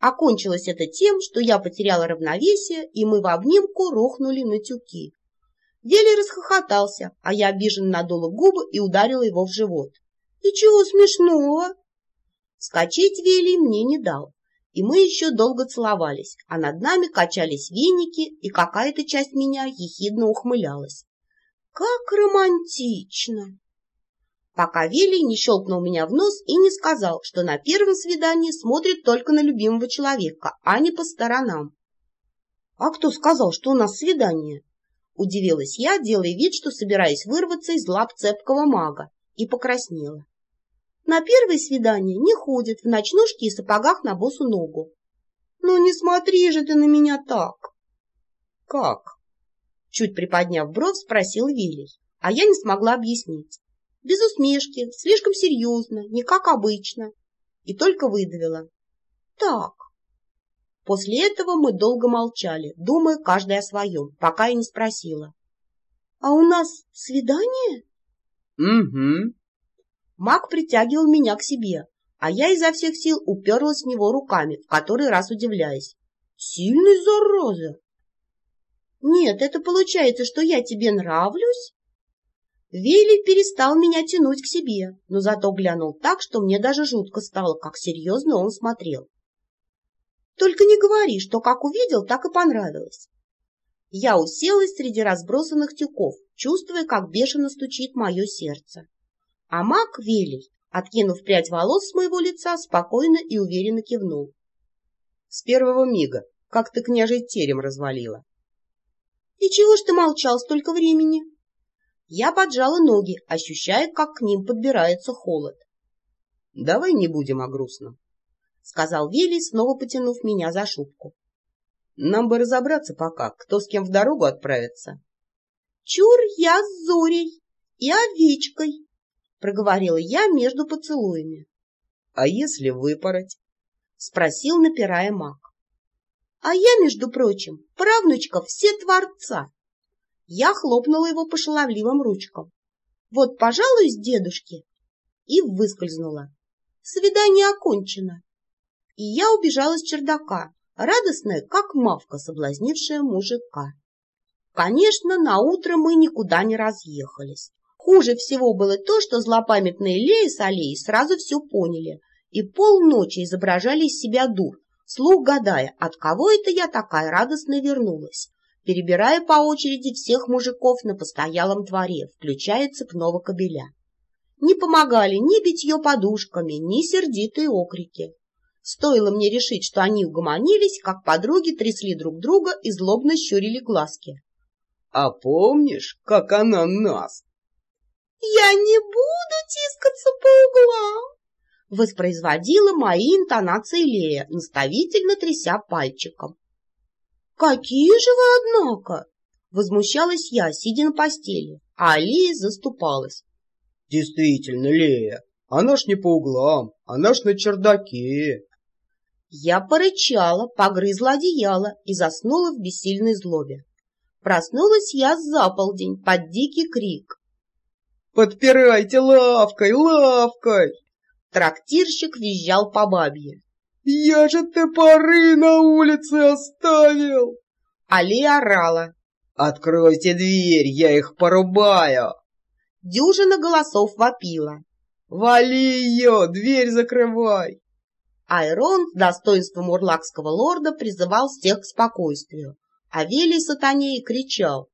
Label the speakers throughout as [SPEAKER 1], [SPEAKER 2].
[SPEAKER 1] Окончилось это тем, что я потеряла равновесие, и мы в обнимку рухнули на тюки. Вели расхохотался, а я обиженно надула губы и ударила его в живот. — И чего смешного? Скочить Вели мне не дал, и мы еще долго целовались, а над нами качались веники, и какая-то часть меня ехидно ухмылялась. Как романтично! Пока Вели не щелкнул меня в нос и не сказал, что на первом свидании смотрит только на любимого человека, а не по сторонам. — А кто сказал, что у нас свидание? Удивилась я, делая вид, что собираюсь вырваться из лап цепкого мага, и покраснела. На первое свидание не ходит в ночнушке и сапогах на босу ногу. Ну не смотри же ты на меня так. Как? Чуть приподняв бровь, спросил Вилей, а я не смогла объяснить. Без усмешки, слишком серьезно, не как обычно. И только выдавила. Так, После этого мы долго молчали, думая каждый о своем, пока я не спросила. — А у нас свидание?
[SPEAKER 2] — Угу.
[SPEAKER 1] Маг притягивал меня к себе, а я изо всех сил уперлась в него руками, в который раз удивляясь. — Сильный зараза! — Нет, это получается, что я тебе нравлюсь? Вилли перестал меня тянуть к себе, но зато глянул так, что мне даже жутко стало, как серьезно он смотрел. Только не говори, что как увидел, так и понравилось. Я уселась среди разбросанных тюков, чувствуя, как бешено стучит мое сердце. А маг Велий, откинув прядь волос с моего лица, спокойно и уверенно кивнул.
[SPEAKER 2] С первого мига, как ты княжий терем развалила.
[SPEAKER 1] И чего ж ты молчал столько времени? Я поджала ноги, ощущая, как к ним подбирается холод.
[SPEAKER 2] Давай не будем о грустном.
[SPEAKER 1] — сказал Вилли, снова потянув меня за шубку.
[SPEAKER 2] — Нам бы разобраться пока, кто с кем в дорогу отправится.
[SPEAKER 1] — Чур я с Зорей и овечкой, — проговорила я между поцелуями.
[SPEAKER 2] — А если выпороть?
[SPEAKER 1] — спросил, напирая маг. — А я, между прочим, правнучка все творца. Я хлопнула его по шаловливым ручкам. Вот, пожалуй, с дедушки. И выскользнула. Свидание окончено и я убежала с чердака, радостная, как мавка, соблазнившая мужика. Конечно, на утро мы никуда не разъехались. Хуже всего было то, что злопамятные Лея с Алией сразу все поняли и полночи изображали из себя дур, слух гадая, от кого это я такая радостно вернулась, перебирая по очереди всех мужиков на постоялом дворе, включая цепного кобеля. Не помогали ни битье подушками, ни сердитые окрики. Стоило мне решить, что они угомонились, как подруги трясли друг друга и злобно щурили глазки.
[SPEAKER 2] — А помнишь, как она нас?
[SPEAKER 1] — Я не буду тискаться по углам, — воспроизводила мои интонации Лея, наставительно тряся пальчиком. — Какие же вы, однако! — возмущалась я, сидя на постели, а Алия заступалась.
[SPEAKER 2] — Действительно, Лея, она ж не по углам, она ж на чердаке.
[SPEAKER 1] Я порычала, погрызла одеяло и заснула в бессильной злобе. Проснулась я за полдень под дикий крик.
[SPEAKER 2] «Подпирайте лавкой, лавкой!»
[SPEAKER 1] Трактирщик визжал по бабье.
[SPEAKER 2] «Я же ты поры на улице оставил!»
[SPEAKER 1] Али орала.
[SPEAKER 2] «Откройте дверь, я их порубаю!»
[SPEAKER 1] Дюжина голосов вопила.
[SPEAKER 2] «Вали ее, дверь закрывай!»
[SPEAKER 1] Айрон с достоинством урлакского лорда призывал всех к спокойствию, а Велий Сатаней кричал.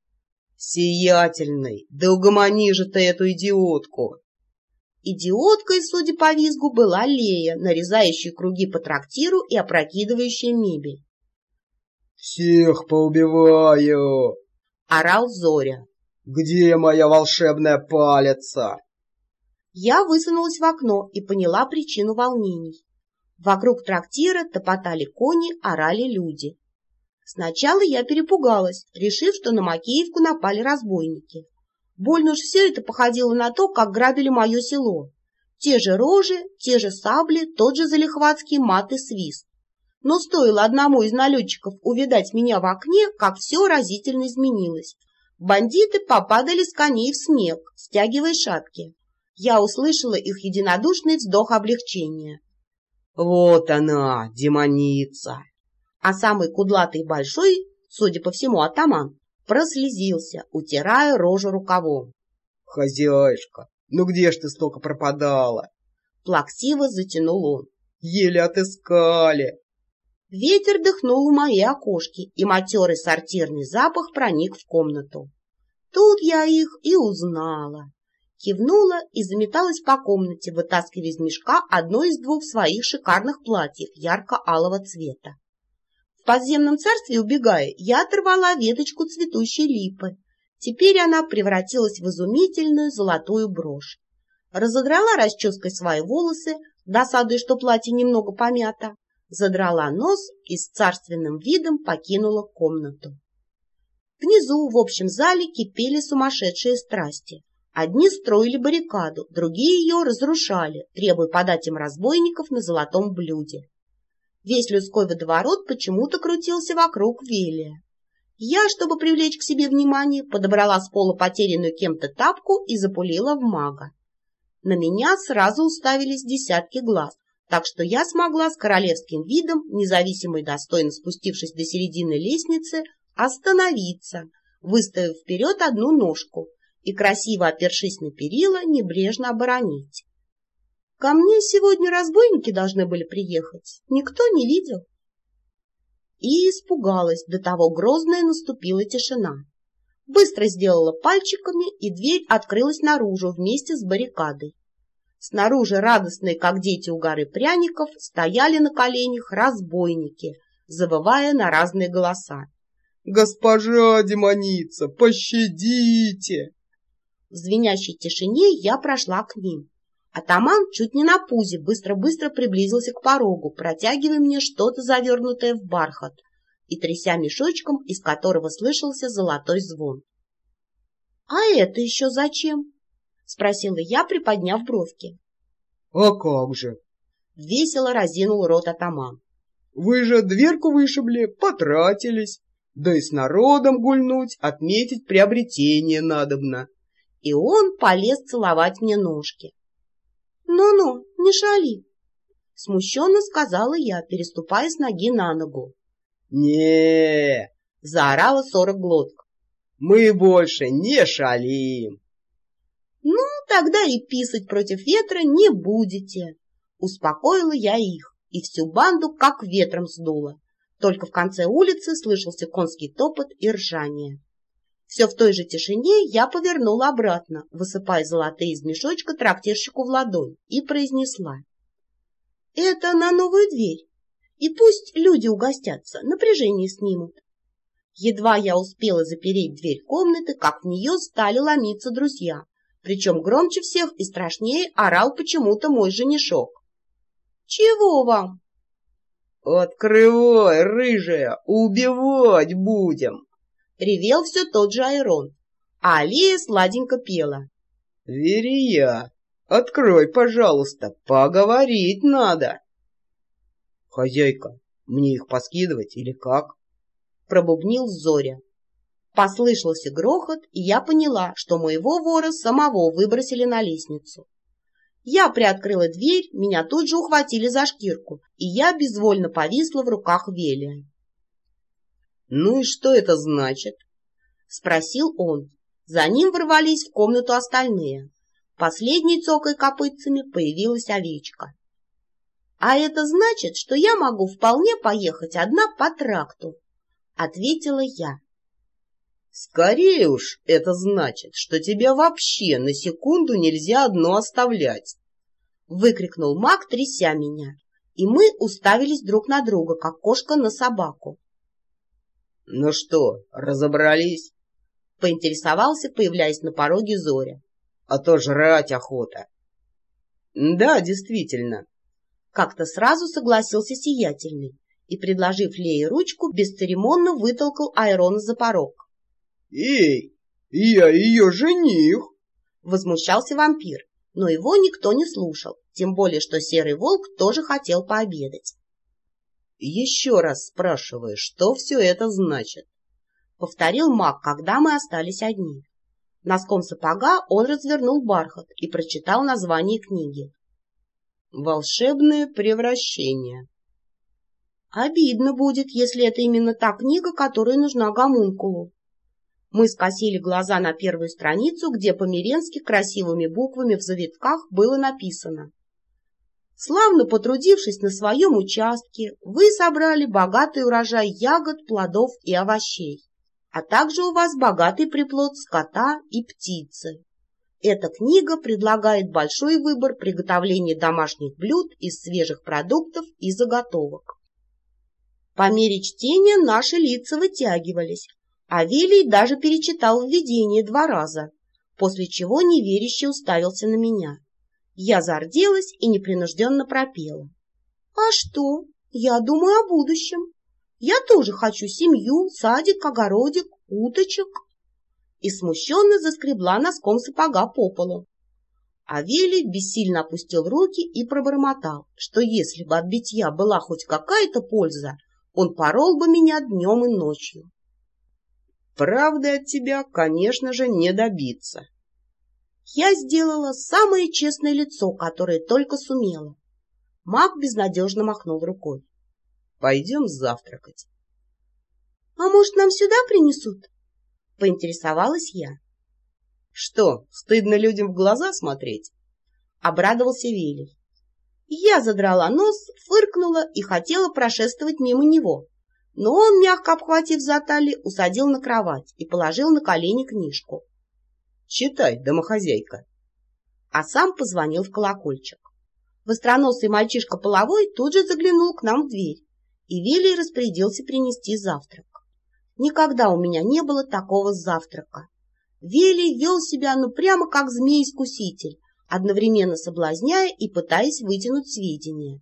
[SPEAKER 2] «Сиятельный, да угомони же ты эту идиотку!»
[SPEAKER 1] Идиоткой, судя по визгу, была Лея, нарезающая круги по трактиру и опрокидывающая мебель.
[SPEAKER 2] «Всех поубиваю!»
[SPEAKER 1] — орал Зоря.
[SPEAKER 2] «Где моя волшебная палица?»
[SPEAKER 1] Я высунулась в окно и поняла причину волнений. Вокруг трактира топотали кони, орали люди. Сначала я перепугалась, решив, что на Макеевку напали разбойники. Больно уж все это походило на то, как грабили мое село. Те же рожи, те же сабли, тот же залихватский мат и свист. Но стоило одному из налетчиков увидать меня в окне, как все разительно изменилось. Бандиты попадали с коней в снег, стягивая шапки. Я услышала их единодушный вздох облегчения.
[SPEAKER 2] Вот она, демоница.
[SPEAKER 1] А самый кудлатый большой, судя по всему, атаман, прослезился, утирая рожу рукавом.
[SPEAKER 2] Хозяйка, ну где ж ты столько пропадала?
[SPEAKER 1] Плаксиво затянул он.
[SPEAKER 2] Еле отыскали.
[SPEAKER 1] Ветер дыхнул в мои окошки, и матерый сортирный запах проник в комнату. Тут я их и узнала. Кивнула и заметалась по комнате, вытаскивая из мешка одно из двух своих шикарных платьев ярко-алого цвета. В подземном царстве, убегая, я оторвала веточку цветущей липы. Теперь она превратилась в изумительную золотую брошь. Разодрала расческой свои волосы, досадуя, что платье немного помято, задрала нос и с царственным видом покинула комнату. Внизу, в общем зале, кипели сумасшедшие страсти. Одни строили баррикаду, другие ее разрушали, требуя подать им разбойников на золотом блюде. Весь людской водоворот почему-то крутился вокруг Велия. Я, чтобы привлечь к себе внимание, подобрала с пола потерянную кем-то тапку и запулила в мага. На меня сразу уставились десятки глаз, так что я смогла с королевским видом, независимо и достойно спустившись до середины лестницы, остановиться, выставив вперед одну ножку и, красиво опершись на перила, небрежно оборонить. Ко мне сегодня разбойники должны были приехать, никто не видел. И испугалась, до того грозная наступила тишина. Быстро сделала пальчиками, и дверь открылась наружу вместе с баррикадой. Снаружи, радостные, как дети у горы пряников, стояли на коленях разбойники, завывая на разные голоса.
[SPEAKER 2] «Госпожа демоница, пощадите!»
[SPEAKER 1] В звенящей тишине я прошла к ним. Атаман чуть не на пузе быстро-быстро приблизился к порогу, протягивая мне что-то завернутое в бархат и тряся мешочком, из которого слышался золотой звон. — А это еще зачем? — спросила я, приподняв бровки.
[SPEAKER 2] — А как же?
[SPEAKER 1] — весело разинул рот атаман.
[SPEAKER 2] — Вы же дверку вышибли, потратились, да и с народом гульнуть, отметить приобретение надобно.
[SPEAKER 1] И он полез целовать мне ножки. «Ну-ну, не шали!» — смущенно сказала я, переступая с ноги на ногу.
[SPEAKER 2] не
[SPEAKER 1] заорала сорок глоток.
[SPEAKER 2] «Мы больше не шалим!»
[SPEAKER 1] «Ну, тогда и писать против ветра не будете!» Успокоила я их, и всю банду как ветром сдуло. Только в конце улицы слышался конский топот и ржание. Все в той же тишине я повернула обратно, высыпая золотые из мешочка трактирщику в ладонь, и произнесла. «Это на новую дверь, и пусть люди угостятся, напряжение снимут». Едва я успела запереть дверь комнаты, как в нее стали ломиться друзья, причем громче всех и страшнее орал почему-то мой женишок. «Чего вам?»
[SPEAKER 2] «Открывай, рыжая, убивать будем!»
[SPEAKER 1] Ревел все тот же Айрон, а Алия сладенько пела.
[SPEAKER 2] «Верия, открой, пожалуйста, поговорить надо!» «Хозяйка, мне их поскидывать или как?»
[SPEAKER 1] Пробубнил Зоря. Послышался грохот, и я поняла, что моего вора самого выбросили на лестницу. Я приоткрыла дверь, меня тут же ухватили за шкирку, и я безвольно повисла в руках Велия.
[SPEAKER 2] «Ну и что это значит?»
[SPEAKER 1] — спросил он. За ним ворвались в комнату остальные. Последней цокой копытцами появилась овечка. «А это значит, что я могу вполне поехать одна по тракту», — ответила я.
[SPEAKER 2] Скорее уж, это значит, что тебя вообще на секунду нельзя одно оставлять.
[SPEAKER 1] Выкрикнул маг, тряся меня, и мы уставились друг на друга, как кошка на собаку.
[SPEAKER 2] Ну что, разобрались?
[SPEAKER 1] Поинтересовался, появляясь на пороге Зоря.
[SPEAKER 2] А то жрать охота. Да, действительно.
[SPEAKER 1] Как-то сразу согласился Сиятельный и, предложив Лее ручку, бесцеремонно вытолкал Айрона за порог.
[SPEAKER 2] «Эй, я ее жених!»
[SPEAKER 1] Возмущался вампир, но его никто не слушал, тем более, что Серый Волк тоже хотел пообедать.
[SPEAKER 2] «Еще раз спрашиваю, что все это значит?»
[SPEAKER 1] Повторил маг, когда мы остались одни. Носком сапога он развернул бархат и прочитал название книги.
[SPEAKER 2] Волшебное превращение.
[SPEAKER 1] Обидно будет, если это именно та книга, которая нужна гомункулу. Мы скосили глаза на первую страницу, где по-миренски красивыми буквами в завитках было написано. Славно потрудившись на своем участке, вы собрали богатый урожай ягод, плодов и овощей, а также у вас богатый приплод скота и птицы. Эта книга предлагает большой выбор приготовления домашних блюд из свежих продуктов и заготовок. По мере чтения наши лица вытягивались, Авелий даже перечитал введение два раза, после чего неверяще уставился на меня. Я зарделась и непринужденно пропела. — А что? Я думаю о будущем. Я тоже хочу семью, садик, огородик, уточек. И смущенно заскребла носком сапога по полу. Авелий бессильно опустил руки и пробормотал, что если бы от битья была хоть какая-то польза, он порол бы меня днем и ночью.
[SPEAKER 2] Правды от тебя, конечно же, не добиться.
[SPEAKER 1] Я сделала самое честное лицо, которое только сумела. Маг безнадежно махнул рукой.
[SPEAKER 2] Пойдем завтракать.
[SPEAKER 1] — А может, нам сюда принесут? — поинтересовалась я.
[SPEAKER 2] — Что, стыдно людям в глаза смотреть?
[SPEAKER 1] — обрадовался Велий. Я задрала нос, фыркнула и хотела прошествовать мимо него, но он, мягко обхватив за талию, усадил на кровать и положил на колени книжку.
[SPEAKER 2] — Читай, домохозяйка.
[SPEAKER 1] А сам позвонил в колокольчик. Востроносый мальчишка половой тут же заглянул к нам в дверь, и Вилли распорядился принести завтрак. Никогда у меня не было такого завтрака. Вилли вел себя ну прямо как змей-искуситель, одновременно соблазняя и пытаясь вытянуть сведения.